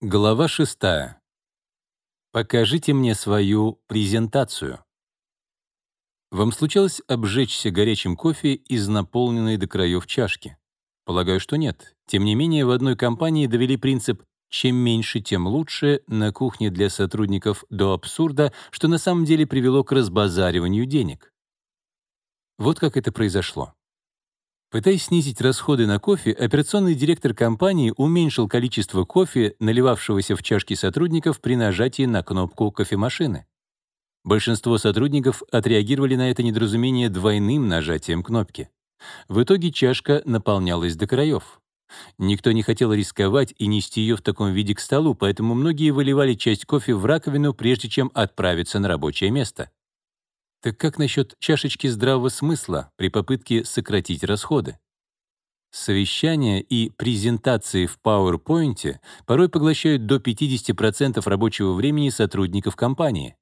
Глава 6. Покажите мне свою презентацию. Вам случалось обжечься горячим кофе из наполненной до краев чашки? Полагаю, что нет. Тем не менее, в одной компании довели принцип «чем меньше, тем лучше» на кухне для сотрудников до абсурда, что на самом деле привело к разбазариванию денег. Вот как это произошло. Пытаясь снизить расходы на кофе, операционный директор компании уменьшил количество кофе, наливавшегося в чашки сотрудников при нажатии на кнопку кофемашины. Большинство сотрудников отреагировали на это недоразумение двойным нажатием кнопки. В итоге чашка наполнялась до краев. Никто не хотел рисковать и нести ее в таком виде к столу, поэтому многие выливали часть кофе в раковину, прежде чем отправиться на рабочее место. Так как насчет чашечки здравого смысла при попытке сократить расходы? Совещания и презентации в PowerPoint порой поглощают до 50% рабочего времени сотрудников компании.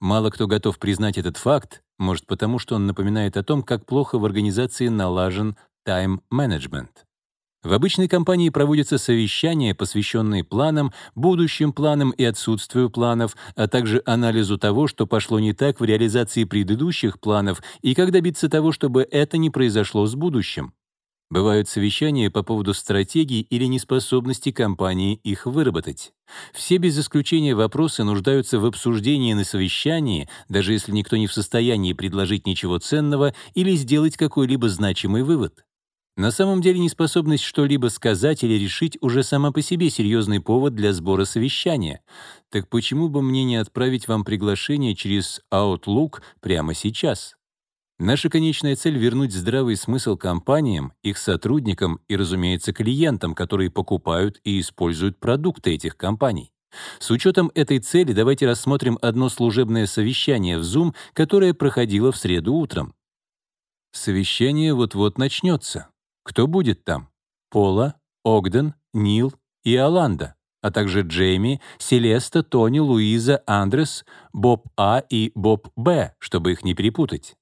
Мало кто готов признать этот факт, может потому, что он напоминает о том, как плохо в организации налажен тайм-менеджмент. В обычной компании проводятся совещания, посвященные планам, будущим планам и отсутствию планов, а также анализу того, что пошло не так в реализации предыдущих планов и как добиться того, чтобы это не произошло с будущим. Бывают совещания по поводу стратегий или неспособности компании их выработать. Все без исключения вопросы нуждаются в обсуждении на совещании, даже если никто не в состоянии предложить ничего ценного или сделать какой-либо значимый вывод. На самом деле неспособность что-либо сказать или решить уже сама по себе серьезный повод для сбора совещания. Так почему бы мне не отправить вам приглашение через Outlook прямо сейчас? Наша конечная цель — вернуть здравый смысл компаниям, их сотрудникам и, разумеется, клиентам, которые покупают и используют продукты этих компаний. С учетом этой цели давайте рассмотрим одно служебное совещание в Zoom, которое проходило в среду утром. Совещание вот-вот начнется. Кто будет там? Пола, Огден, Нил и Аланда, а также Джейми, Селеста, Тони, Луиза, Андрес, Боб А и Боб Б, чтобы их не перепутать.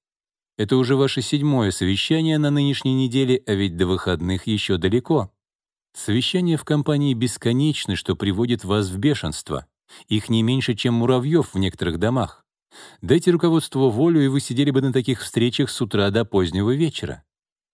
Это уже ваше седьмое совещание на нынешней неделе, а ведь до выходных еще далеко. Совещания в компании бесконечны, что приводит вас в бешенство. Их не меньше, чем муравьев в некоторых домах. Дайте руководству волю, и вы сидели бы на таких встречах с утра до позднего вечера.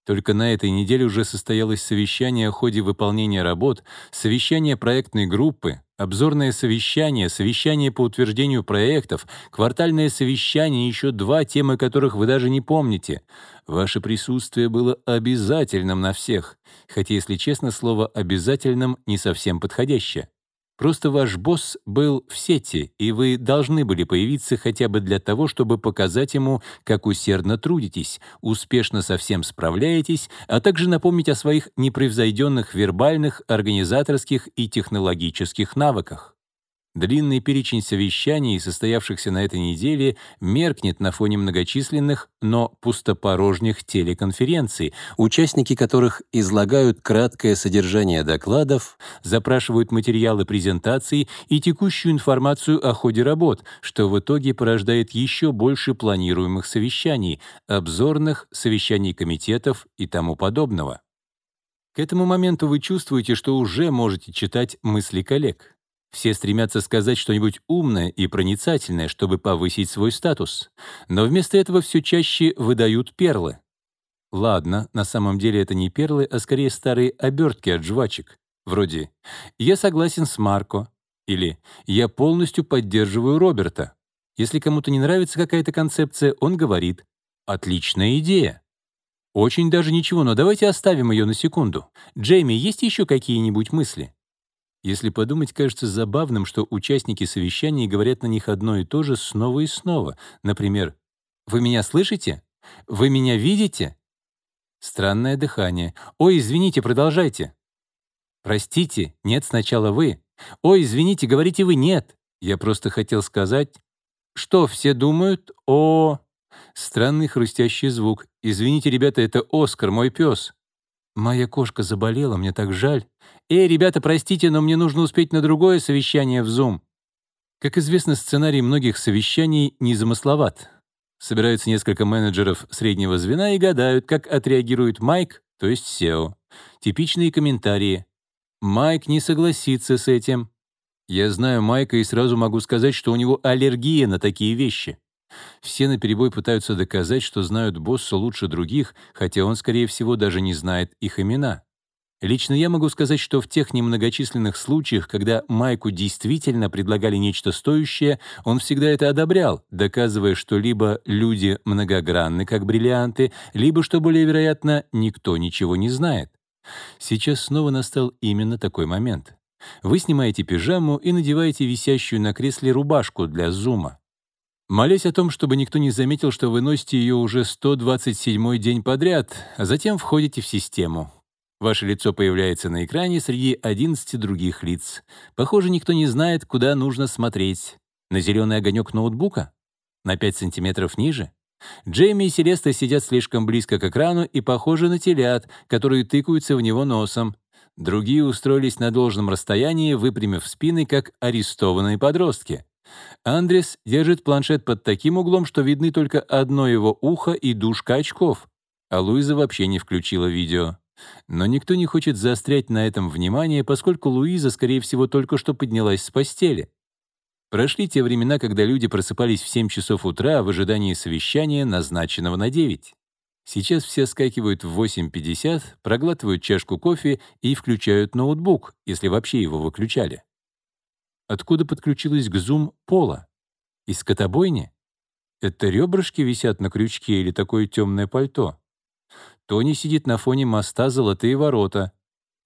Только на этой неделе уже состоялось совещание о ходе выполнения работ, совещание проектной группы, обзорное совещание, совещание по утверждению проектов, квартальное совещание еще два темы которых вы даже не помните. Ваше присутствие было обязательным на всех, хотя, если честно, слово «обязательным» не совсем подходящее. Просто ваш босс был в сети, и вы должны были появиться хотя бы для того, чтобы показать ему, как усердно трудитесь, успешно со всем справляетесь, а также напомнить о своих непревзойденных вербальных, организаторских и технологических навыках. Длинный перечень совещаний, состоявшихся на этой неделе, меркнет на фоне многочисленных, но пустопорожних телеконференций, участники которых излагают краткое содержание докладов, запрашивают материалы презентаций и текущую информацию о ходе работ, что в итоге порождает еще больше планируемых совещаний, обзорных, совещаний комитетов и тому подобного. К этому моменту вы чувствуете, что уже можете читать мысли коллег. Все стремятся сказать что-нибудь умное и проницательное, чтобы повысить свой статус. Но вместо этого все чаще выдают перлы. Ладно, на самом деле это не перлы, а скорее старые обертки от жвачек. Вроде «Я согласен с Марко» или «Я полностью поддерживаю Роберта». Если кому-то не нравится какая-то концепция, он говорит «Отличная идея». Очень даже ничего, но давайте оставим ее на секунду. Джейми, есть еще какие-нибудь мысли? Если подумать, кажется забавным, что участники совещаний говорят на них одно и то же снова и снова. Например, «Вы меня слышите? Вы меня видите?» Странное дыхание. «Ой, извините, продолжайте». «Простите, нет, сначала вы». «Ой, извините, говорите вы нет». Я просто хотел сказать, что все думают о... Странный хрустящий звук. «Извините, ребята, это Оскар, мой пес». «Моя кошка заболела, мне так жаль. Эй, ребята, простите, но мне нужно успеть на другое совещание в Zoom». Как известно, сценарий многих совещаний незамысловат. Собираются несколько менеджеров среднего звена и гадают, как отреагирует Майк, то есть SEO. Типичные комментарии. Майк не согласится с этим. Я знаю Майка и сразу могу сказать, что у него аллергия на такие вещи. Все наперебой пытаются доказать, что знают босса лучше других, хотя он, скорее всего, даже не знает их имена. Лично я могу сказать, что в тех немногочисленных случаях, когда Майку действительно предлагали нечто стоящее, он всегда это одобрял, доказывая, что либо люди многогранны, как бриллианты, либо, что более вероятно, никто ничего не знает. Сейчас снова настал именно такой момент. Вы снимаете пижаму и надеваете висящую на кресле рубашку для зума. Молясь о том, чтобы никто не заметил, что вы носите ее уже 127 день подряд, а затем входите в систему. Ваше лицо появляется на экране среди 11 других лиц. Похоже, никто не знает, куда нужно смотреть. На зеленый огонек ноутбука? На 5 сантиметров ниже? Джейми и Селеста сидят слишком близко к экрану и похожи на телят, которые тыкаются в него носом. Другие устроились на должном расстоянии, выпрямив спины, как арестованные подростки. Андрес держит планшет под таким углом, что видны только одно его ухо и дужка очков. А Луиза вообще не включила видео. Но никто не хочет заострять на этом внимание, поскольку Луиза, скорее всего, только что поднялась с постели. Прошли те времена, когда люди просыпались в 7 часов утра в ожидании совещания, назначенного на 9. Сейчас все скакивают в 8.50, проглатывают чашку кофе и включают ноутбук, если вообще его выключали. Откуда подключилась к Zoom Пола? Из котобойни? Это ребрышки висят на крючке или такое темное пальто? Тони сидит на фоне моста «Золотые ворота».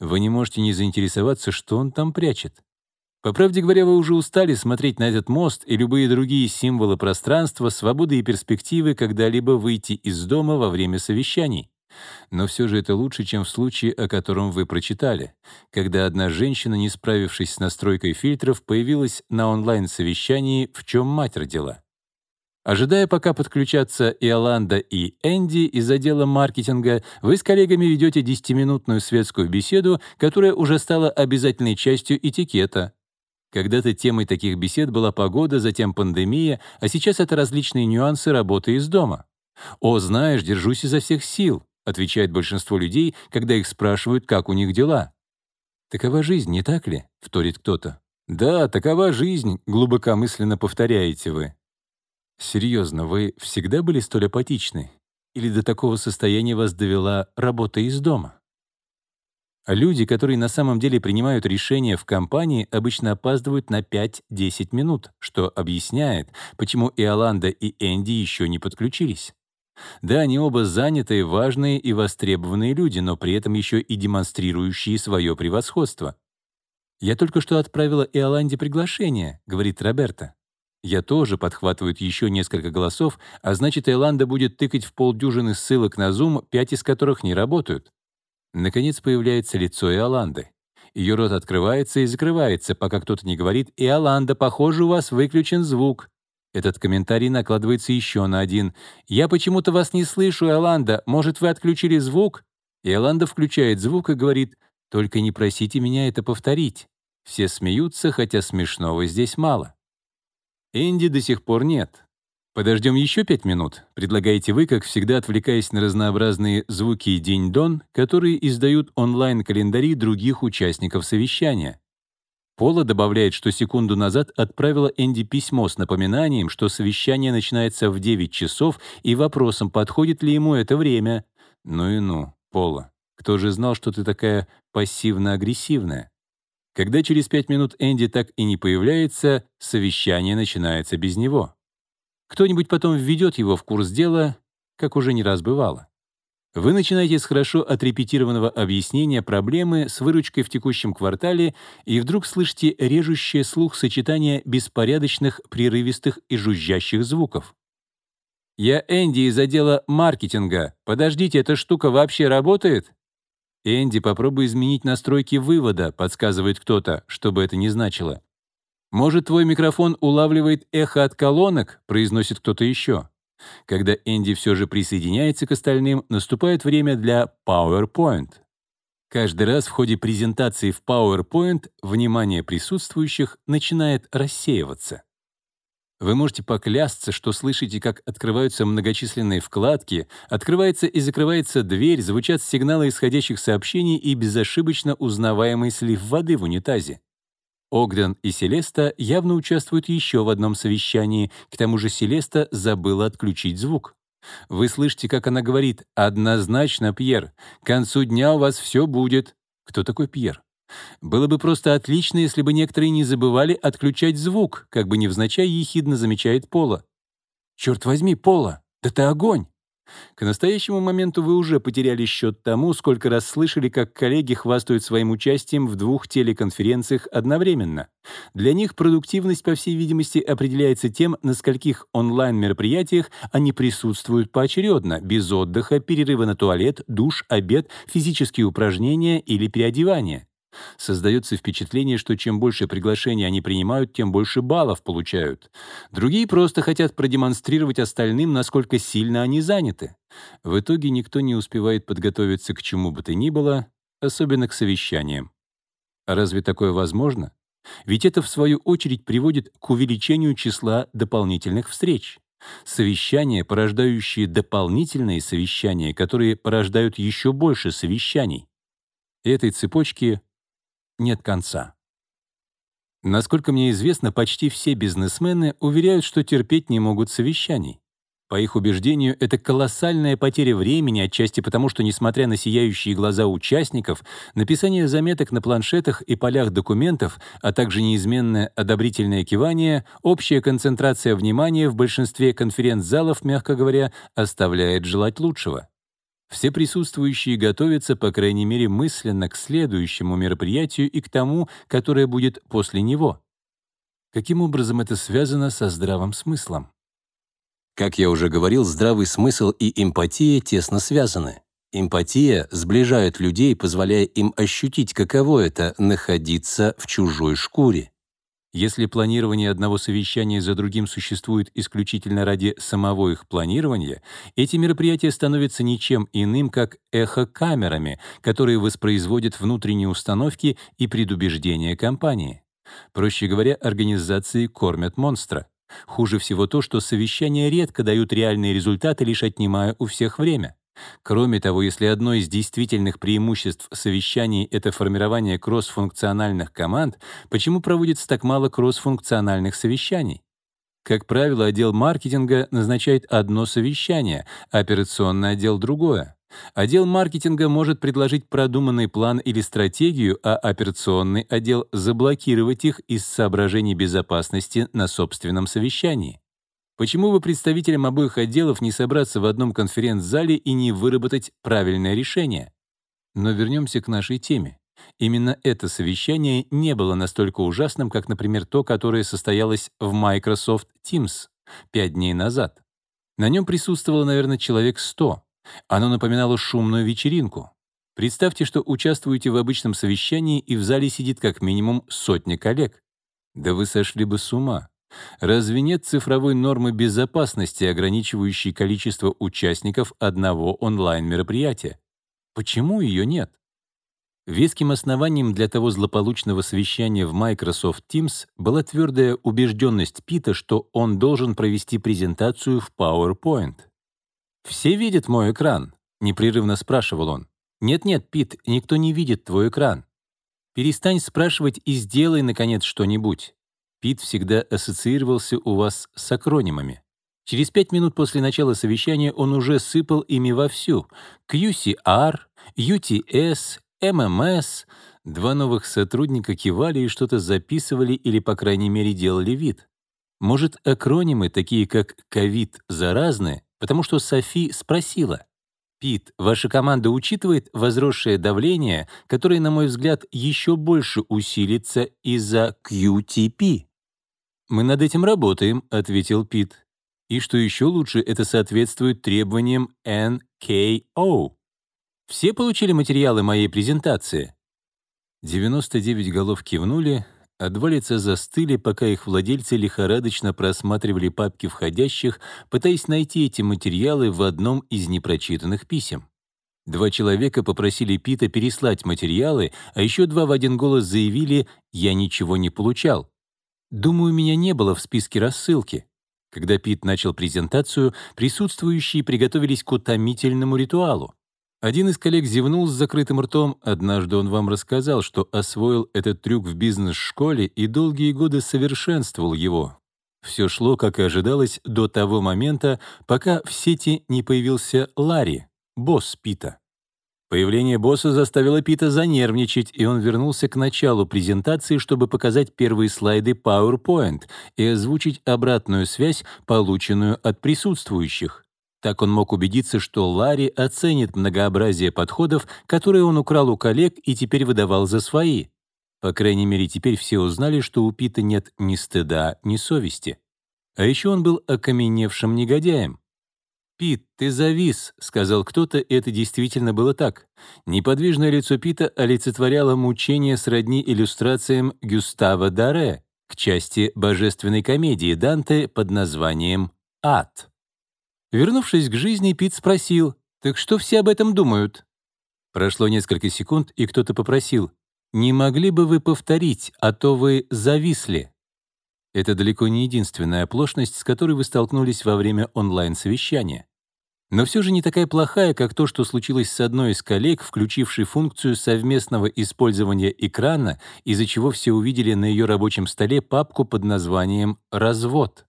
Вы не можете не заинтересоваться, что он там прячет. По правде говоря, вы уже устали смотреть на этот мост и любые другие символы пространства, свободы и перспективы когда-либо выйти из дома во время совещаний. Но все же это лучше, чем в случае, о котором вы прочитали, когда одна женщина, не справившись с настройкой фильтров, появилась на онлайн-совещании «В чем мать родила?». Ожидая, пока подключатся Иоланда и Энди из отдела маркетинга, вы с коллегами ведете 10-минутную светскую беседу, которая уже стала обязательной частью этикета. Когда-то темой таких бесед была погода, затем пандемия, а сейчас это различные нюансы работы из дома. «О, знаешь, держусь изо всех сил», — отвечает большинство людей, когда их спрашивают, как у них дела. «Такова жизнь, не так ли?» — вторит кто-то. «Да, такова жизнь», — глубокомысленно повторяете вы. Серьезно, вы всегда были столь апатичны? Или до такого состояния вас довела работа из дома? А люди, которые на самом деле принимают решения в компании, обычно опаздывают на 5-10 минут, что объясняет, почему и Аланда, и Энди еще не подключились. Да, они оба занятые, важные и востребованные люди, но при этом еще и демонстрирующие свое превосходство. «Я только что отправила Иоланде приглашение», — говорит Роберта. «Я тоже», — подхватывают еще несколько голосов, а значит, Иоланда будет тыкать в полдюжины ссылок на Zoom, пять из которых не работают. Наконец появляется лицо Иоланды. Ее рот открывается и закрывается, пока кто-то не говорит «Иоланда, похоже, у вас выключен звук». Этот комментарий накладывается еще на один. «Я почему-то вас не слышу, Иоланда. Может, вы отключили звук?» Иоланда включает звук и говорит «Только не просите меня это повторить». Все смеются, хотя смешного здесь мало. Энди до сих пор нет. Подождем еще пять минут, предлагаете вы, как всегда отвлекаясь на разнообразные звуки день-дон, которые издают онлайн-календари других участников совещания. Пола добавляет, что секунду назад отправила Энди письмо с напоминанием, что совещание начинается в 9 часов и вопросом, подходит ли ему это время. Ну и ну, Пола, кто же знал, что ты такая пассивно-агрессивная? Когда через пять минут Энди так и не появляется, совещание начинается без него. Кто-нибудь потом введет его в курс дела, как уже не раз бывало. Вы начинаете с хорошо отрепетированного объяснения проблемы с выручкой в текущем квартале и вдруг слышите режущее слух сочетание беспорядочных, прерывистых и жужжащих звуков. «Я Энди из отдела маркетинга. Подождите, эта штука вообще работает?» «Энди, попробуй изменить настройки вывода», — подсказывает кто-то, что бы это ни значило. «Может, твой микрофон улавливает эхо от колонок?» — произносит кто-то еще. Когда Энди все же присоединяется к остальным, наступает время для PowerPoint. Каждый раз в ходе презентации в PowerPoint внимание присутствующих начинает рассеиваться. Вы можете поклясться, что слышите, как открываются многочисленные вкладки, открывается и закрывается дверь, звучат сигналы исходящих сообщений и безошибочно узнаваемый слив воды в унитазе. Огден и Селеста явно участвуют еще в одном совещании, к тому же Селеста забыла отключить звук. Вы слышите, как она говорит «Однозначно, Пьер, к концу дня у вас все будет». Кто такой Пьер? Было бы просто отлично, если бы некоторые не забывали отключать звук, как бы невзначай ехидно замечает Пола. «Черт возьми, Пола, да ты огонь!» К настоящему моменту вы уже потеряли счет тому, сколько раз слышали, как коллеги хвастают своим участием в двух телеконференциях одновременно. Для них продуктивность, по всей видимости, определяется тем, на скольких онлайн-мероприятиях они присутствуют поочередно, без отдыха, перерыва на туалет, душ, обед, физические упражнения или переодевание. Создается впечатление, что чем больше приглашений они принимают, тем больше баллов получают. Другие просто хотят продемонстрировать остальным, насколько сильно они заняты. В итоге никто не успевает подготовиться к чему бы то ни было, особенно к совещаниям. А разве такое возможно? Ведь это, в свою очередь, приводит к увеличению числа дополнительных встреч. Совещания, порождающие дополнительные совещания, которые порождают еще больше совещаний. Этой цепочки нет конца. Насколько мне известно, почти все бизнесмены уверяют, что терпеть не могут совещаний. По их убеждению, это колоссальная потеря времени, отчасти потому, что, несмотря на сияющие глаза участников, написание заметок на планшетах и полях документов, а также неизменное одобрительное кивание, общая концентрация внимания в большинстве конференц-залов, мягко говоря, оставляет желать лучшего. Все присутствующие готовятся, по крайней мере, мысленно к следующему мероприятию и к тому, которое будет после него. Каким образом это связано со здравым смыслом? Как я уже говорил, здравый смысл и эмпатия тесно связаны. Эмпатия сближает людей, позволяя им ощутить, каково это — находиться в чужой шкуре. Если планирование одного совещания за другим существует исключительно ради самого их планирования, эти мероприятия становятся ничем иным, как эхокамерами, которые воспроизводят внутренние установки и предубеждения компании. Проще говоря, организации кормят монстра. Хуже всего то, что совещания редко дают реальные результаты, лишь отнимая у всех время. Кроме того, если одно из действительных преимуществ совещаний — это формирование кроссфункциональных команд, почему проводится так мало кроссфункциональных совещаний? Как правило, отдел маркетинга назначает одно совещание, а операционный отдел — другое. Отдел маркетинга может предложить продуманный план или стратегию, а операционный отдел — заблокировать их из соображений безопасности на собственном совещании. Почему бы представителям обоих отделов не собраться в одном конференц-зале и не выработать правильное решение? Но вернемся к нашей теме. Именно это совещание не было настолько ужасным, как, например, то, которое состоялось в Microsoft Teams пять дней назад. На нем присутствовало, наверное, человек 100. Оно напоминало шумную вечеринку. Представьте, что участвуете в обычном совещании, и в зале сидит как минимум сотня коллег. Да вы сошли бы с ума. Разве нет цифровой нормы безопасности, ограничивающей количество участников одного онлайн-мероприятия? Почему ее нет? Веским основанием для того злополучного совещания в Microsoft Teams была твердая убежденность Пита, что он должен провести презентацию в PowerPoint. «Все видят мой экран?» — непрерывно спрашивал он. «Нет-нет, Пит, никто не видит твой экран. Перестань спрашивать и сделай, наконец, что-нибудь. Пит всегда ассоциировался у вас с акронимами. Через пять минут после начала совещания он уже сыпал ими вовсю. QCR, UTS, MMS. Два новых сотрудника кивали и что-то записывали или, по крайней мере, делали вид. Может, акронимы, такие как «ковид», заразны, потому что Софи спросила. «Пит, ваша команда учитывает возросшее давление, которое, на мой взгляд, еще больше усилится из-за QTP?» «Мы над этим работаем», — ответил Пит. «И что еще лучше, это соответствует требованиям NKO. Все получили материалы моей презентации?» 99 голов кивнули, а два лица застыли, пока их владельцы лихорадочно просматривали папки входящих, пытаясь найти эти материалы в одном из непрочитанных писем. Два человека попросили Пита переслать материалы, а еще два в один голос заявили «я ничего не получал». Думаю, меня не было в списке рассылки. Когда Пит начал презентацию, присутствующие приготовились к утомительному ритуалу. Один из коллег зевнул с закрытым ртом. Однажды он вам рассказал, что освоил этот трюк в бизнес-школе и долгие годы совершенствовал его. Все шло, как и ожидалось, до того момента, пока в сети не появился Ларри, босс Пита. Появление босса заставило Пита занервничать, и он вернулся к началу презентации, чтобы показать первые слайды PowerPoint и озвучить обратную связь, полученную от присутствующих. Так он мог убедиться, что Ларри оценит многообразие подходов, которые он украл у коллег и теперь выдавал за свои. По крайней мере, теперь все узнали, что у Пита нет ни стыда, ни совести. А еще он был окаменевшим негодяем. «Пит, ты завис», — сказал кто-то, и это действительно было так. Неподвижное лицо Пита олицетворяло мучение сродни иллюстрациям Гюстава Даре к части божественной комедии Данте под названием «Ад». Вернувшись к жизни, Пит спросил, «Так что все об этом думают?» Прошло несколько секунд, и кто-то попросил, «Не могли бы вы повторить, а то вы зависли?» Это далеко не единственная оплошность, с которой вы столкнулись во время онлайн-совещания. Но все же не такая плохая, как то, что случилось с одной из коллег, включившей функцию совместного использования экрана, из-за чего все увидели на ее рабочем столе папку под названием «Развод».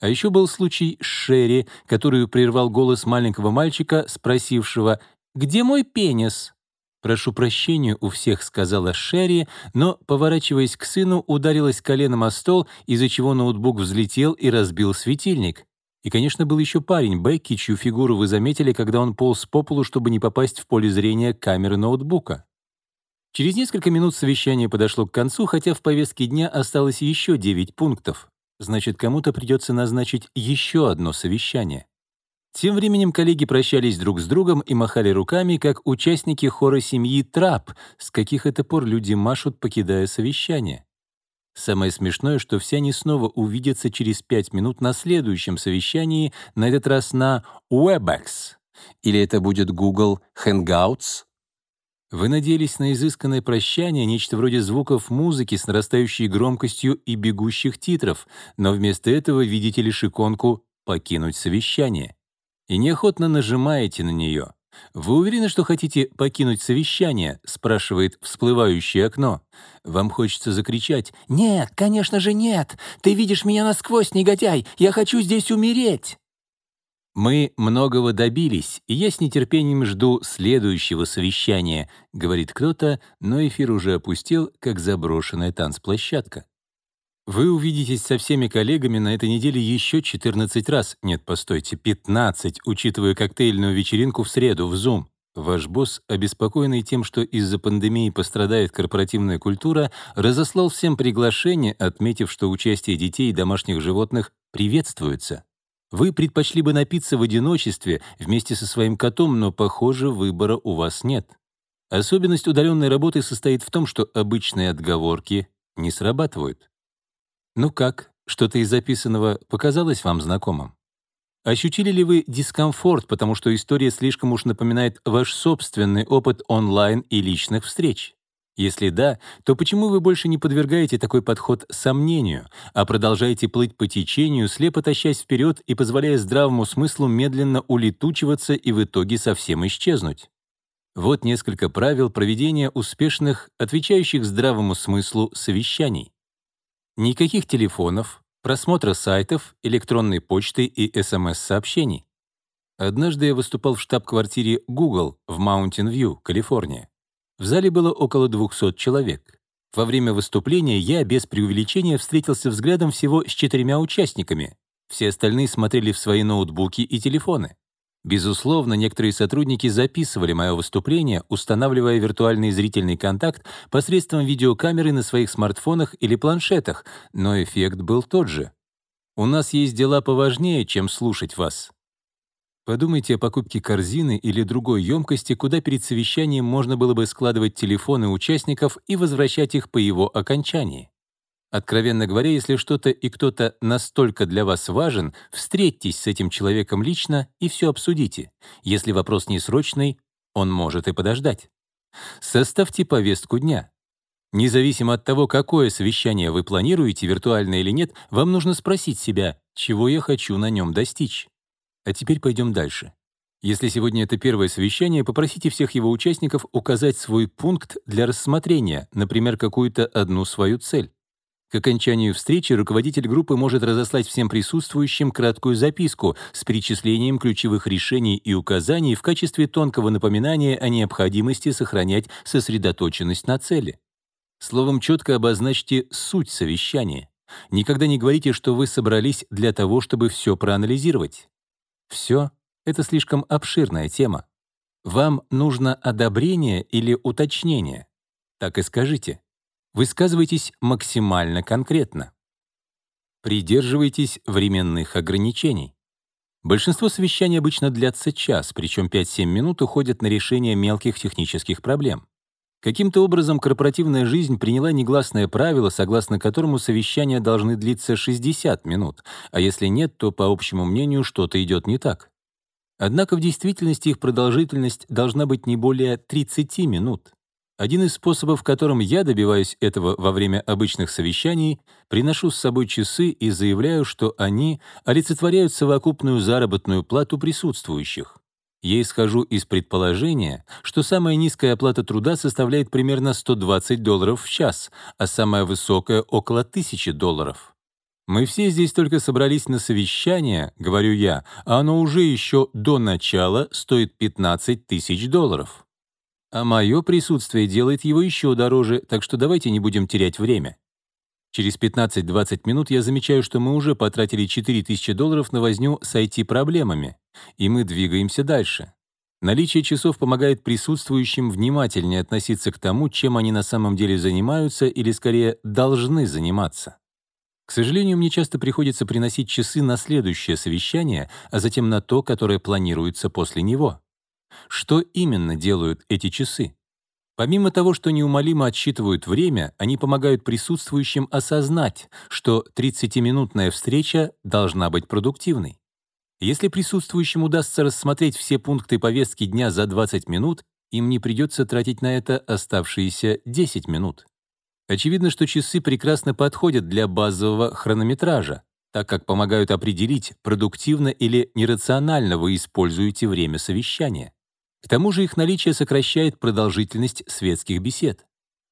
А еще был случай с Шерри, которую прервал голос маленького мальчика, спросившего «Где мой пенис?». «Прошу прощения у всех», — сказала Шерри, но, поворачиваясь к сыну, ударилась коленом о стол, из-за чего ноутбук взлетел и разбил светильник. И, конечно, был еще парень Бекки, чью фигуру вы заметили, когда он полз по полу, чтобы не попасть в поле зрения камеры ноутбука. Через несколько минут совещание подошло к концу, хотя в повестке дня осталось еще 9 пунктов. Значит, кому-то придется назначить еще одно совещание. Тем временем коллеги прощались друг с другом и махали руками, как участники хора семьи Трап, с каких это пор люди машут, покидая совещание. Самое смешное, что все они снова увидятся через пять минут на следующем совещании, на этот раз на WebEx. Или это будет Google Hangouts, вы надеялись на изысканное прощание, нечто вроде звуков музыки с нарастающей громкостью и бегущих титров, но вместо этого видите лишь иконку «Покинуть совещание». И неохотно нажимаете на нее. «Вы уверены, что хотите покинуть совещание?» — спрашивает всплывающее окно. Вам хочется закричать «Нет, конечно же нет! Ты видишь меня насквозь, негодяй! Я хочу здесь умереть!» «Мы многого добились, и я с нетерпением жду следующего совещания», — говорит кто-то, но эфир уже опустил, как заброшенная танцплощадка. Вы увидитесь со всеми коллегами на этой неделе еще 14 раз. Нет, постойте, 15, учитывая коктейльную вечеринку в среду в Zoom. Ваш босс, обеспокоенный тем, что из-за пандемии пострадает корпоративная культура, разослал всем приглашение, отметив, что участие детей и домашних животных приветствуется. Вы предпочли бы напиться в одиночестве вместе со своим котом, но, похоже, выбора у вас нет. Особенность удаленной работы состоит в том, что обычные отговорки не срабатывают. Ну как, что-то из записанного показалось вам знакомым? Ощутили ли вы дискомфорт, потому что история слишком уж напоминает ваш собственный опыт онлайн и личных встреч? Если да, то почему вы больше не подвергаете такой подход сомнению, а продолжаете плыть по течению, слепо тащась вперед и позволяя здравому смыслу медленно улетучиваться и в итоге совсем исчезнуть? Вот несколько правил проведения успешных, отвечающих здравому смыслу совещаний. Никаких телефонов, просмотра сайтов, электронной почты и СМС-сообщений. Однажды я выступал в штаб-квартире Google в Маунтин-Вью, Калифорния. В зале было около 200 человек. Во время выступления я без преувеличения встретился взглядом всего с четырьмя участниками. Все остальные смотрели в свои ноутбуки и телефоны. Безусловно, некоторые сотрудники записывали мое выступление, устанавливая виртуальный зрительный контакт посредством видеокамеры на своих смартфонах или планшетах, но эффект был тот же. У нас есть дела поважнее, чем слушать вас. Подумайте о покупке корзины или другой емкости, куда перед совещанием можно было бы складывать телефоны участников и возвращать их по его окончании. Откровенно говоря, если что-то и кто-то настолько для вас важен, встретьтесь с этим человеком лично и все обсудите. Если вопрос не срочный, он может и подождать. Составьте повестку дня. Независимо от того, какое совещание вы планируете, виртуальное или нет, вам нужно спросить себя, чего я хочу на нем достичь. А теперь пойдем дальше. Если сегодня это первое совещание, попросите всех его участников указать свой пункт для рассмотрения, например, какую-то одну свою цель. К окончанию встречи руководитель группы может разослать всем присутствующим краткую записку с перечислением ключевых решений и указаний в качестве тонкого напоминания о необходимости сохранять сосредоточенность на цели. Словом, четко обозначьте суть совещания. Никогда не говорите, что вы собрались для того, чтобы все проанализировать. Все — это слишком обширная тема. Вам нужно одобрение или уточнение. Так и скажите. Высказывайтесь максимально конкретно. Придерживайтесь временных ограничений. Большинство совещаний обычно длятся час, причем 5-7 минут уходят на решение мелких технических проблем. Каким-то образом корпоративная жизнь приняла негласное правило, согласно которому совещания должны длиться 60 минут, а если нет, то, по общему мнению, что-то идет не так. Однако в действительности их продолжительность должна быть не более 30 минут. Один из способов, которым я добиваюсь этого во время обычных совещаний, приношу с собой часы и заявляю, что они олицетворяют совокупную заработную плату присутствующих. Я исхожу из предположения, что самая низкая оплата труда составляет примерно 120 долларов в час, а самая высокая — около 1000 долларов. Мы все здесь только собрались на совещание, говорю я, а оно уже еще до начала стоит 15 тысяч долларов. А мое присутствие делает его еще дороже, так что давайте не будем терять время. Через 15-20 минут я замечаю, что мы уже потратили 4000 долларов на возню с IT-проблемами, и мы двигаемся дальше. Наличие часов помогает присутствующим внимательнее относиться к тому, чем они на самом деле занимаются или, скорее, должны заниматься. К сожалению, мне часто приходится приносить часы на следующее совещание, а затем на то, которое планируется после него. Что именно делают эти часы? Помимо того, что неумолимо отсчитывают время, они помогают присутствующим осознать, что 30-минутная встреча должна быть продуктивной. Если присутствующим удастся рассмотреть все пункты повестки дня за 20 минут, им не придется тратить на это оставшиеся 10 минут. Очевидно, что часы прекрасно подходят для базового хронометража, так как помогают определить, продуктивно или нерационально вы используете время совещания. К тому же их наличие сокращает продолжительность светских бесед.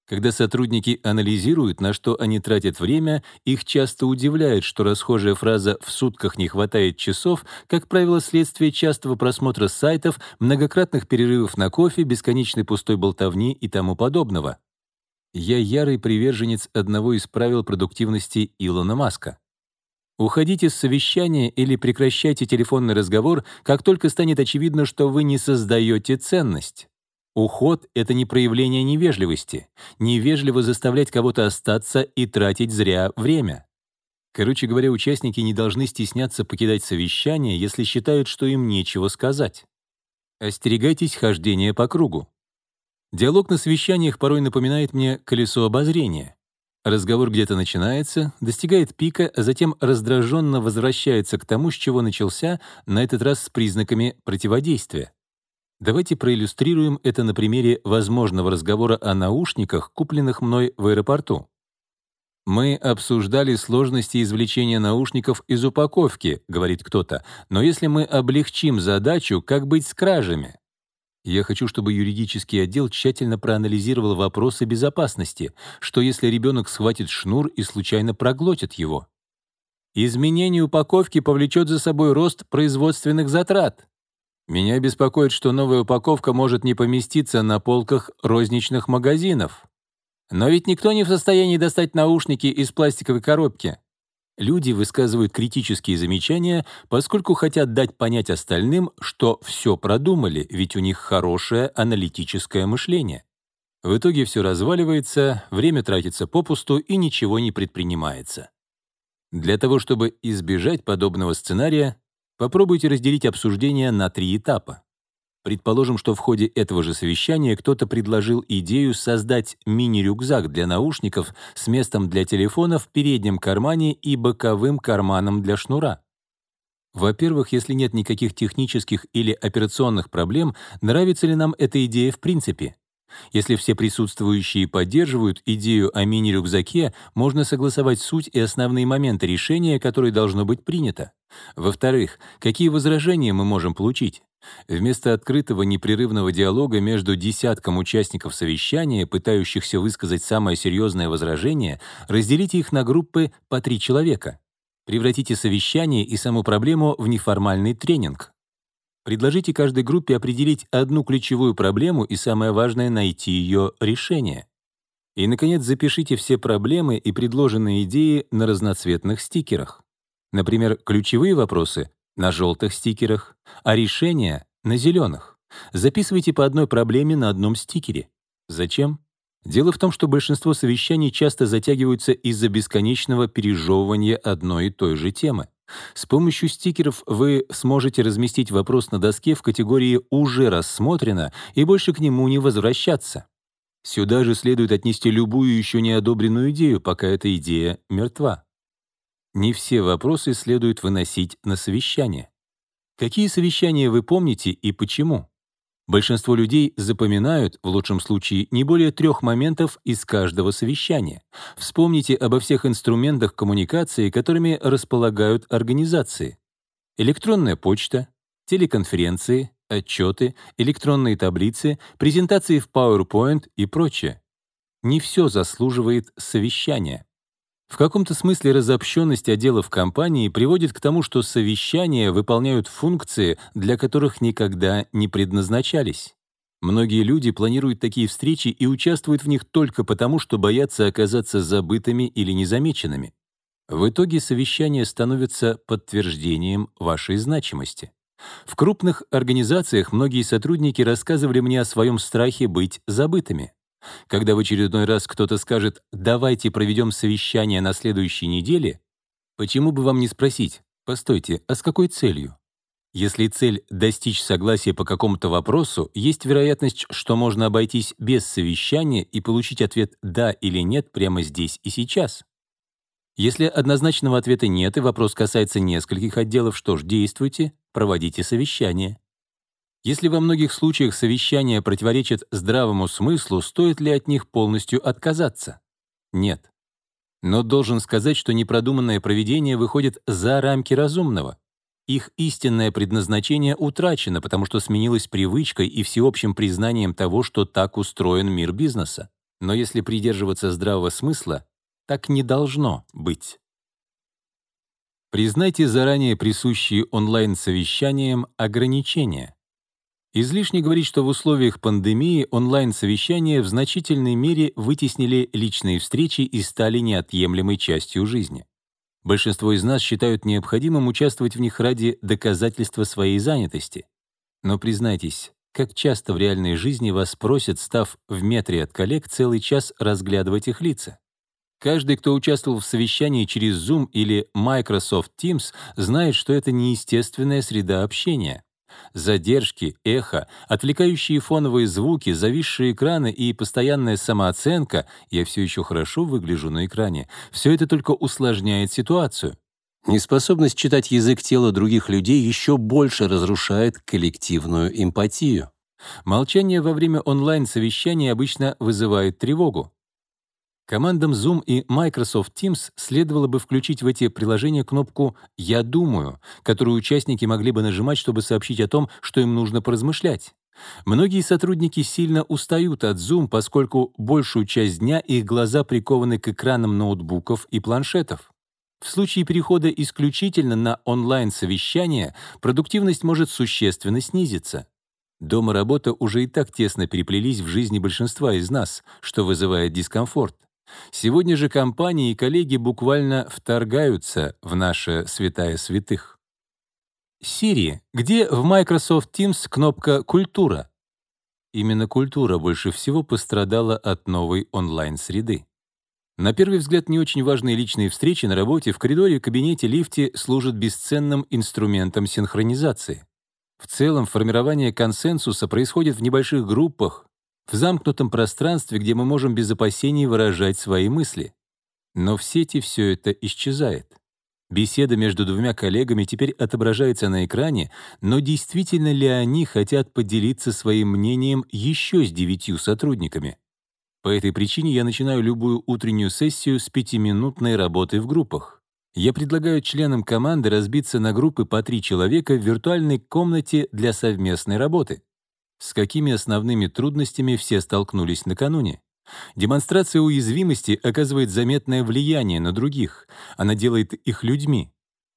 Когда сотрудники анализируют, на что они тратят время, их часто удивляет, что расхожая фраза «в сутках не хватает часов» как правило следствие частого просмотра сайтов, многократных перерывов на кофе, бесконечной пустой болтовни и тому подобного. Я ярый приверженец одного из правил продуктивности Илона Маска. Уходите с совещания или прекращайте телефонный разговор, как только станет очевидно, что вы не создаете ценность. Уход — это не проявление невежливости. Невежливо заставлять кого-то остаться и тратить зря время. Короче говоря, участники не должны стесняться покидать совещание, если считают, что им нечего сказать. Остерегайтесь хождения по кругу. Диалог на совещаниях порой напоминает мне колесо обозрения. Разговор где-то начинается, достигает пика, а затем раздраженно возвращается к тому, с чего начался, на этот раз с признаками противодействия. Давайте проиллюстрируем это на примере возможного разговора о наушниках, купленных мной в аэропорту. «Мы обсуждали сложности извлечения наушников из упаковки», — говорит кто-то, «но если мы облегчим задачу, как быть с кражами?» Я хочу, чтобы юридический отдел тщательно проанализировал вопросы безопасности, что если ребенок схватит шнур и случайно проглотит его. Изменение упаковки повлечет за собой рост производственных затрат. Меня беспокоит, что новая упаковка может не поместиться на полках розничных магазинов. Но ведь никто не в состоянии достать наушники из пластиковой коробки. Люди высказывают критические замечания, поскольку хотят дать понять остальным, что все продумали, ведь у них хорошее аналитическое мышление. В итоге все разваливается, время тратится попусту и ничего не предпринимается. Для того, чтобы избежать подобного сценария, попробуйте разделить обсуждение на три этапа. Предположим, что в ходе этого же совещания кто-то предложил идею создать мини-рюкзак для наушников с местом для телефона в переднем кармане и боковым карманом для шнура. Во-первых, если нет никаких технических или операционных проблем, нравится ли нам эта идея в принципе? Если все присутствующие поддерживают идею о мини-рюкзаке, можно согласовать суть и основные моменты решения, которое должно быть принято. Во-вторых, какие возражения мы можем получить? Вместо открытого непрерывного диалога между десятком участников совещания, пытающихся высказать самое серьезное возражение, разделите их на группы по три человека. Превратите совещание и саму проблему в неформальный тренинг. Предложите каждой группе определить одну ключевую проблему и, самое важное, найти ее решение. И, наконец, запишите все проблемы и предложенные идеи на разноцветных стикерах. Например, ключевые вопросы — на желтых стикерах, а решения — на зеленых. Записывайте по одной проблеме на одном стикере. Зачем? Дело в том, что большинство совещаний часто затягиваются из-за бесконечного пережевывания одной и той же темы. С помощью стикеров вы сможете разместить вопрос на доске в категории «Уже рассмотрено» и больше к нему не возвращаться. Сюда же следует отнести любую еще не одобренную идею, пока эта идея мертва. Не все вопросы следует выносить на совещание. Какие совещания вы помните и почему? Большинство людей запоминают, в лучшем случае, не более трех моментов из каждого совещания. Вспомните обо всех инструментах коммуникации, которыми располагают организации. Электронная почта, телеконференции, отчеты, электронные таблицы, презентации в PowerPoint и прочее. Не все заслуживает совещания. В каком-то смысле разобщенность отделов компании приводит к тому, что совещания выполняют функции, для которых никогда не предназначались. Многие люди планируют такие встречи и участвуют в них только потому, что боятся оказаться забытыми или незамеченными. В итоге совещания становятся подтверждением вашей значимости. В крупных организациях многие сотрудники рассказывали мне о своем страхе быть забытыми. Когда в очередной раз кто-то скажет «давайте проведем совещание на следующей неделе», почему бы вам не спросить «постойте, а с какой целью?» Если цель — достичь согласия по какому-то вопросу, есть вероятность, что можно обойтись без совещания и получить ответ «да» или «нет» прямо здесь и сейчас. Если однозначного ответа нет и вопрос касается нескольких отделов, что ж, действуйте, проводите совещание. Если во многих случаях совещания противоречат здравому смыслу, стоит ли от них полностью отказаться? Нет. Но должен сказать, что непродуманное проведение выходит за рамки разумного. Их истинное предназначение утрачено, потому что сменилось привычкой и всеобщим признанием того, что так устроен мир бизнеса. Но если придерживаться здравого смысла, так не должно быть. Признайте заранее присущие онлайн-совещаниям ограничения. Излишне говорить, что в условиях пандемии онлайн-совещания в значительной мере вытеснили личные встречи и стали неотъемлемой частью жизни. Большинство из нас считают необходимым участвовать в них ради доказательства своей занятости. Но признайтесь, как часто в реальной жизни вас просят, став в метре от коллег, целый час разглядывать их лица? Каждый, кто участвовал в совещании через Zoom или Microsoft Teams, знает, что это неестественная среда общения. Задержки, эхо, отвлекающие фоновые звуки, зависшие экраны и постоянная самооценка «я все еще хорошо выгляжу на экране» — все это только усложняет ситуацию. Неспособность читать язык тела других людей еще больше разрушает коллективную эмпатию. Молчание во время онлайн-совещаний обычно вызывает тревогу. Командам Zoom и Microsoft Teams следовало бы включить в эти приложения кнопку «Я думаю», которую участники могли бы нажимать, чтобы сообщить о том, что им нужно поразмышлять. Многие сотрудники сильно устают от Zoom, поскольку большую часть дня их глаза прикованы к экранам ноутбуков и планшетов. В случае перехода исключительно на онлайн-совещание продуктивность может существенно снизиться. Дом и работа уже и так тесно переплелись в жизни большинства из нас, что вызывает дискомфорт. Сегодня же компании и коллеги буквально вторгаются в наше святая святых. Siri, где в Microsoft Teams кнопка «Культура»? Именно культура больше всего пострадала от новой онлайн-среды. На первый взгляд, не очень важные личные встречи на работе, в коридоре, кабинете, лифте служат бесценным инструментом синхронизации. В целом, формирование консенсуса происходит в небольших группах, в замкнутом пространстве, где мы можем без опасений выражать свои мысли. Но в сети все это исчезает. Беседа между двумя коллегами теперь отображается на экране, но действительно ли они хотят поделиться своим мнением еще с девятью сотрудниками? По этой причине я начинаю любую утреннюю сессию с пятиминутной работы в группах. Я предлагаю членам команды разбиться на группы по три человека в виртуальной комнате для совместной работы. С какими основными трудностями все столкнулись накануне? Демонстрация уязвимости оказывает заметное влияние на других. Она делает их людьми.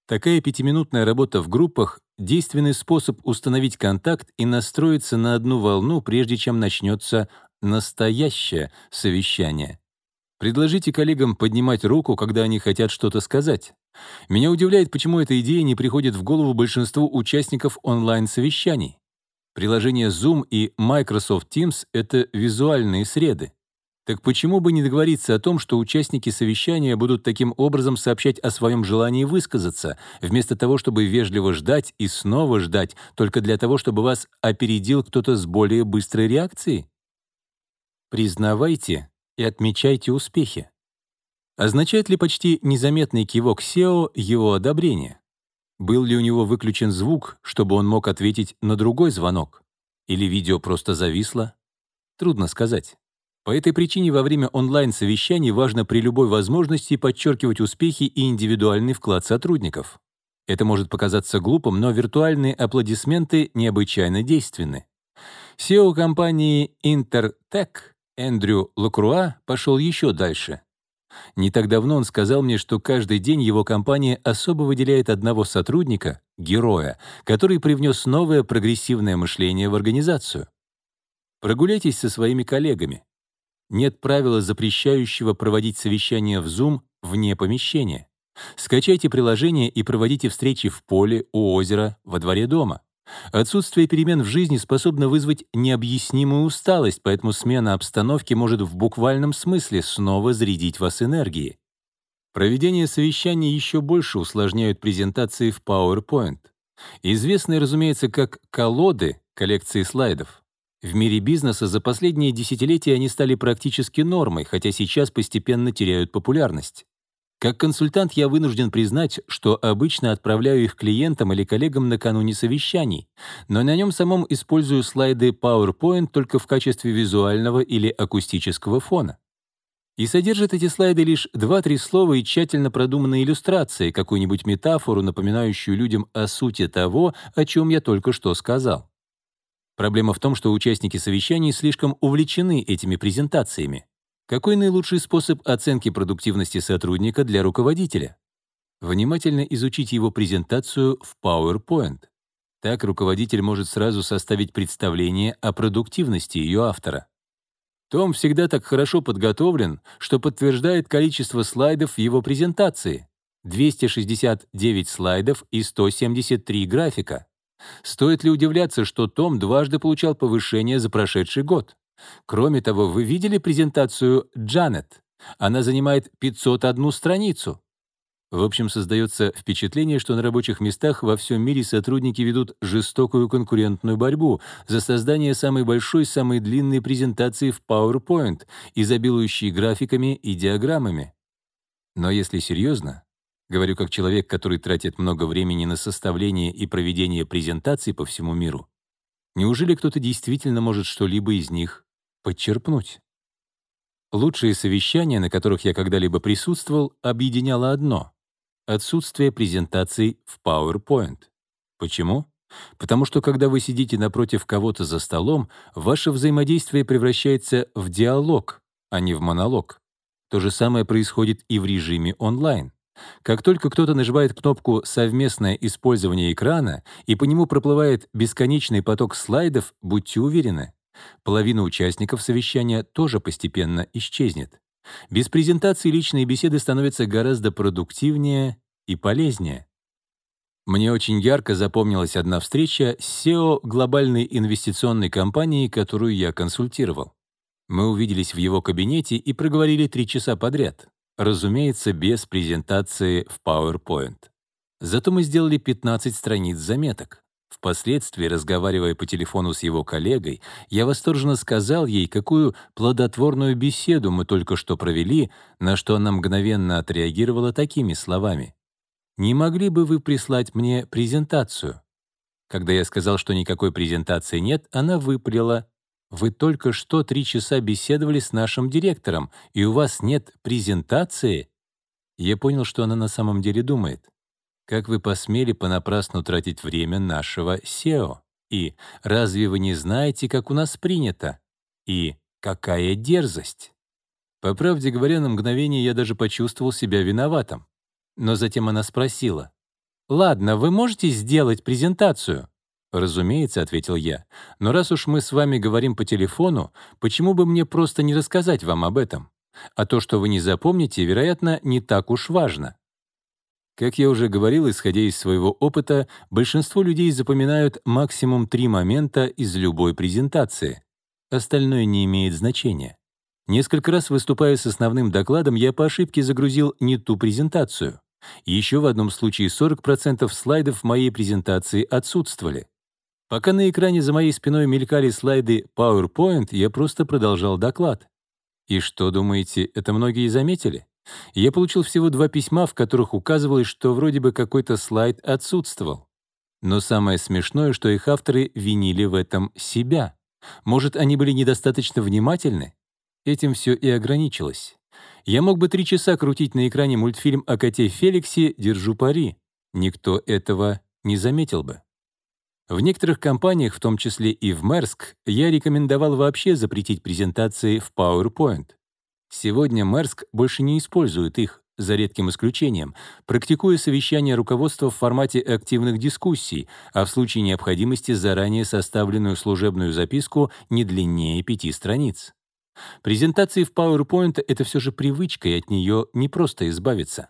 Такая пятиминутная работа в группах — действенный способ установить контакт и настроиться на одну волну, прежде чем начнется настоящее совещание. Предложите коллегам поднимать руку, когда они хотят что-то сказать. Меня удивляет, почему эта идея не приходит в голову большинству участников онлайн-совещаний. Приложения Zoom и Microsoft Teams — это визуальные среды. Так почему бы не договориться о том, что участники совещания будут таким образом сообщать о своем желании высказаться, вместо того, чтобы вежливо ждать и снова ждать, только для того, чтобы вас опередил кто-то с более быстрой реакцией? Признавайте и отмечайте успехи. Означает ли почти незаметный кивок SEO его одобрение? Был ли у него выключен звук, чтобы он мог ответить на другой звонок? Или видео просто зависло? Трудно сказать. По этой причине во время онлайн-совещаний важно при любой возможности подчеркивать успехи и индивидуальный вклад сотрудников. Это может показаться глупым, но виртуальные аплодисменты необычайно действенны. SEO компании Intertech Эндрю Лакруа пошел еще дальше. Не так давно он сказал мне, что каждый день его компания особо выделяет одного сотрудника, героя, который привнес новое прогрессивное мышление в организацию. Прогуляйтесь со своими коллегами. Нет правила, запрещающего проводить совещания в Zoom вне помещения. Скачайте приложение и проводите встречи в поле, у озера, во дворе дома. Отсутствие перемен в жизни способно вызвать необъяснимую усталость, поэтому смена обстановки может в буквальном смысле снова зарядить вас энергией. Проведение совещаний еще больше усложняют презентации в PowerPoint. Известные, разумеется, как колоды, коллекции слайдов. В мире бизнеса за последние десятилетия они стали практически нормой, хотя сейчас постепенно теряют популярность. Как консультант я вынужден признать, что обычно отправляю их клиентам или коллегам накануне совещаний, но на нем самом использую слайды PowerPoint только в качестве визуального или акустического фона. И содержат эти слайды лишь 2-3 слова и тщательно продуманные иллюстрации, какую-нибудь метафору, напоминающую людям о сути того, о чем я только что сказал. Проблема в том, что участники совещаний слишком увлечены этими презентациями. Какой наилучший способ оценки продуктивности сотрудника для руководителя? Внимательно изучить его презентацию в PowerPoint. Так руководитель может сразу составить представление о продуктивности ее автора. Том всегда так хорошо подготовлен, что подтверждает количество слайдов в его презентации. 269 слайдов и 173 графика. Стоит ли удивляться, что Том дважды получал повышение за прошедший год? Кроме того, вы видели презентацию Джанет? Она занимает 501 страницу. В общем, создается впечатление, что на рабочих местах во всем мире сотрудники ведут жестокую конкурентную борьбу за создание самой большой, самой длинной презентации в PowerPoint, изобилующей графиками и диаграммами. Но если серьезно, говорю как человек, который тратит много времени на составление и проведение презентаций по всему миру, неужели кто-то действительно может что-либо из них подчерпнуть. Лучшие совещания, на которых я когда-либо присутствовал, объединяло одно — отсутствие презентаций в PowerPoint. Почему? Потому что когда вы сидите напротив кого-то за столом, ваше взаимодействие превращается в диалог, а не в монолог. То же самое происходит и в режиме онлайн. Как только кто-то нажимает кнопку «Совместное использование экрана» и по нему проплывает бесконечный поток слайдов, будьте уверены, Половина участников совещания тоже постепенно исчезнет. Без презентации личные беседы становятся гораздо продуктивнее и полезнее. Мне очень ярко запомнилась одна встреча с SEO глобальной инвестиционной компании, которую я консультировал. Мы увиделись в его кабинете и проговорили три часа подряд. Разумеется, без презентации в PowerPoint. Зато мы сделали 15 страниц заметок. Впоследствии, разговаривая по телефону с его коллегой, я восторженно сказал ей, какую плодотворную беседу мы только что провели, на что она мгновенно отреагировала такими словами. «Не могли бы вы прислать мне презентацию?» Когда я сказал, что никакой презентации нет, она выпалила. «Вы только что три часа беседовали с нашим директором, и у вас нет презентации?» Я понял, что она на самом деле думает. Как вы посмели понапрасну тратить время нашего SEO? И разве вы не знаете, как у нас принято? И какая дерзость? По правде говоря, на мгновение я даже почувствовал себя виноватым. Но затем она спросила, «Ладно, вы можете сделать презентацию?» «Разумеется», — ответил я. «Но раз уж мы с вами говорим по телефону, почему бы мне просто не рассказать вам об этом? А то, что вы не запомните, вероятно, не так уж важно». Как я уже говорил, исходя из своего опыта, большинство людей запоминают максимум три момента из любой презентации. Остальное не имеет значения. Несколько раз выступая с основным докладом, я по ошибке загрузил не ту презентацию. Еще в одном случае 40% слайдов в моей презентации отсутствовали. Пока на экране за моей спиной мелькали слайды PowerPoint, я просто продолжал доклад. И что, думаете, это многие заметили? Я получил всего два письма, в которых указывалось, что вроде бы какой-то слайд отсутствовал. Но самое смешное, что их авторы винили в этом себя. Может, они были недостаточно внимательны? Этим все и ограничилось. Я мог бы три часа крутить на экране мультфильм о коте Феликсе «Держу пари». Никто этого не заметил бы. В некоторых компаниях, в том числе и в Мерск, я рекомендовал вообще запретить презентации в PowerPoint. Сегодня Мерск больше не использует их, за редким исключением, практикуя совещание руководства в формате активных дискуссий, а в случае необходимости заранее составленную служебную записку не длиннее пяти страниц. Презентации в PowerPoint — это все же привычка, и от нее не просто избавиться.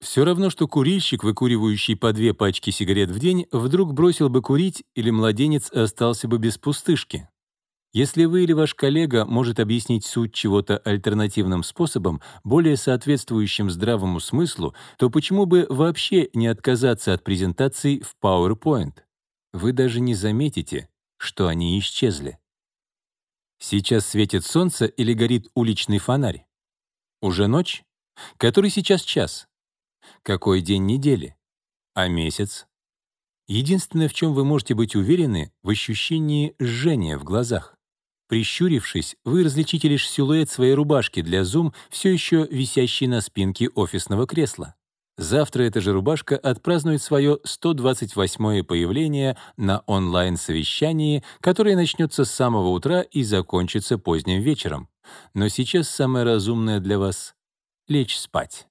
Все равно, что курильщик, выкуривающий по две пачки сигарет в день, вдруг бросил бы курить или младенец остался бы без пустышки. Если вы или ваш коллега может объяснить суть чего-то альтернативным способом, более соответствующим здравому смыслу, то почему бы вообще не отказаться от презентаций в PowerPoint? Вы даже не заметите, что они исчезли. Сейчас светит солнце или горит уличный фонарь? Уже ночь? Который сейчас час? Какой день недели? А месяц? Единственное, в чем вы можете быть уверены, в ощущении жжения в глазах. Прищурившись, вы различите лишь силуэт своей рубашки для Zoom, все еще висящей на спинке офисного кресла. Завтра эта же рубашка отпразднует свое 128-е появление на онлайн-совещании, которое начнется с самого утра и закончится поздним вечером. Но сейчас самое разумное для вас — лечь спать.